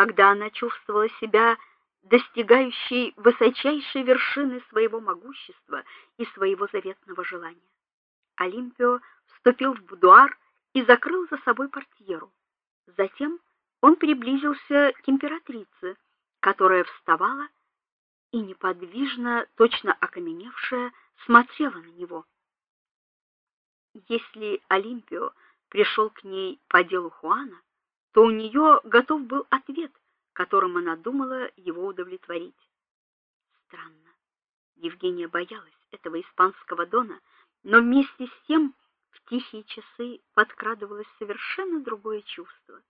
когда она чувствовала себя достигающей высочайшей вершины своего могущества и своего заветного желания. Олимпио вступил в будуар и закрыл за собой портьеру. Затем он приблизился к императрице, которая вставала и неподвижно, точно окаменевшая, смотрела на него. Если Олимпио пришел к ней по делу Хуана, то у нее готов был которым она думала его удовлетворить. Странно. Евгения боялась этого испанского дона, но вместе с тем в тихие часы подкрадывалось совершенно другое чувство.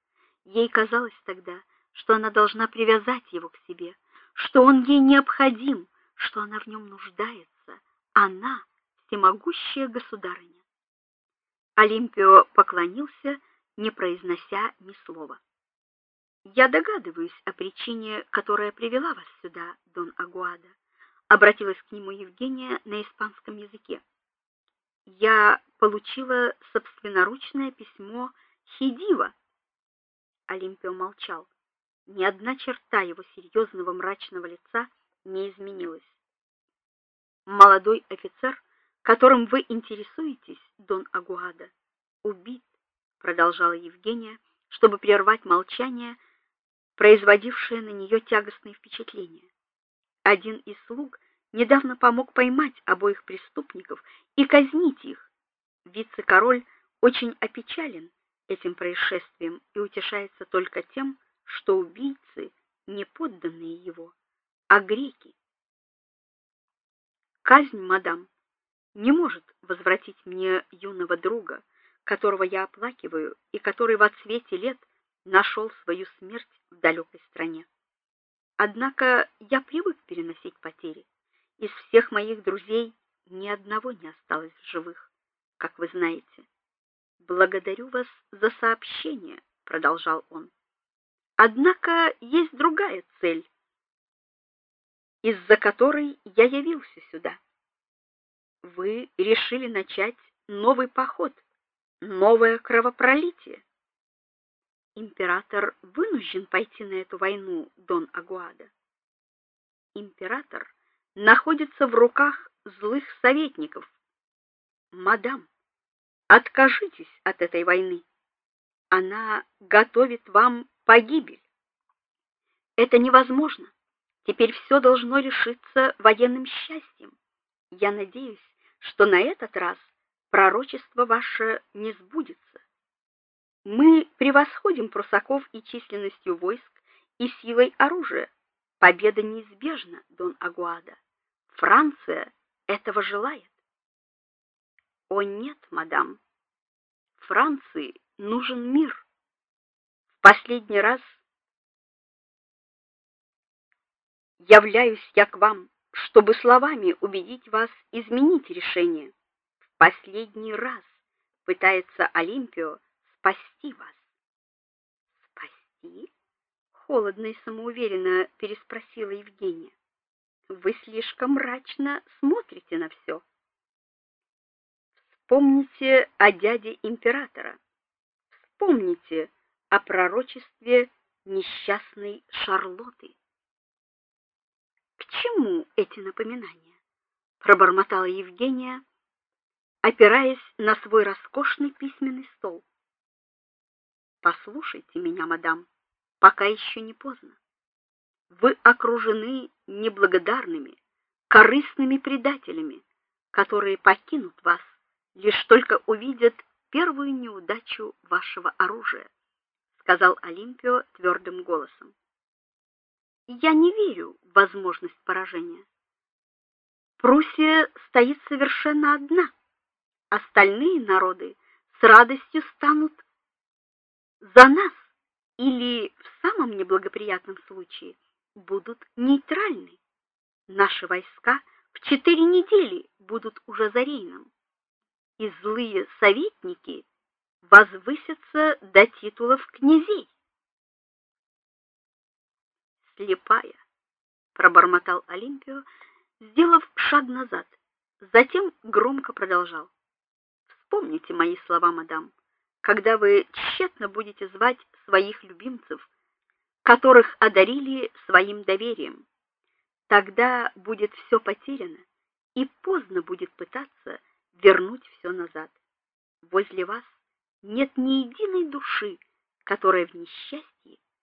Ей казалось тогда, что она должна привязать его к себе, что он ей необходим, что она в нем нуждается, она всемогущая государыня. Олимпио поклонился, не произнося ни слова. Я догадываюсь о причине, которая привела вас сюда, Дон Агуада, обратилась к нему Евгения на испанском языке. Я получила собственноручное письмо Хидива. Олимпио молчал. Ни одна черта его серьезного мрачного лица не изменилась. Молодой офицер, которым вы интересуетесь, Дон Агуада, убит, продолжала Евгения, чтобы прервать молчание, производившее на нее тягостное впечатление. Один из слуг недавно помог поймать обоих преступников и казнить их. Вице-король очень опечален этим происшествием и утешается только тем, что убийцы не подданные его, а греки. Казнь, мадам, не может возвратить мне юного друга, которого я оплакиваю и который в отсвете лет нашел свою смерть в далекой стране. Однако я привык переносить потери. Из всех моих друзей ни одного не осталось в живых, как вы знаете. Благодарю вас за сообщение, продолжал он. Однако есть другая цель, из-за которой я явился сюда. Вы решили начать новый поход, новое кровопролитие. Император вынужден пойти на эту войну, Дон Агуада. Император находится в руках злых советников. Мадам, откажитесь от этой войны. Она готовит вам погибель. Это невозможно. Теперь все должно решиться военным счастьем. Я надеюсь, что на этот раз пророчество ваше не сбудется. Мы превосходим прусаков и численностью войск, и силой оружия. Победа неизбежна, Дон Агуада. Франция этого желает. О нет, мадам. Франции нужен мир. В последний раз являюсь я к вам, чтобы словами убедить вас изменить решение. В последний раз пытается Олимпио спасти вас. Спасти? холодно и самоуверенно переспросила Евгения. Вы слишком мрачно смотрите на все. Вспомните о дяде императора. Вспомните о пророчестве несчастной Шарлотты. К чему эти напоминания? пробормотала Евгения, опираясь на свой роскошный письменный стол. Послушайте меня, мадам, пока еще не поздно. Вы окружены неблагодарными, корыстными предателями, которые покинут вас, лишь только увидят первую неудачу вашего оружия, сказал Олимпио твердым голосом. Я не верю в возможность поражения. Пруссия стоит совершенно одна. Остальные народы с радостью станут за нас или в самом неблагоприятном случае будут нейтральны. Наши войска в четыре недели будут уже за Рейном. И злые советники возвысятся до титулов князей. Слепая, пробормотал Олимпио, сделав шаг назад. Затем громко продолжал: Вспомните мои слова, мадам когда вы тщетно будете звать своих любимцев, которых одарили своим доверием. Тогда будет все потеряно, и поздно будет пытаться вернуть все назад. Возле вас нет ни единой души, которая в несчастье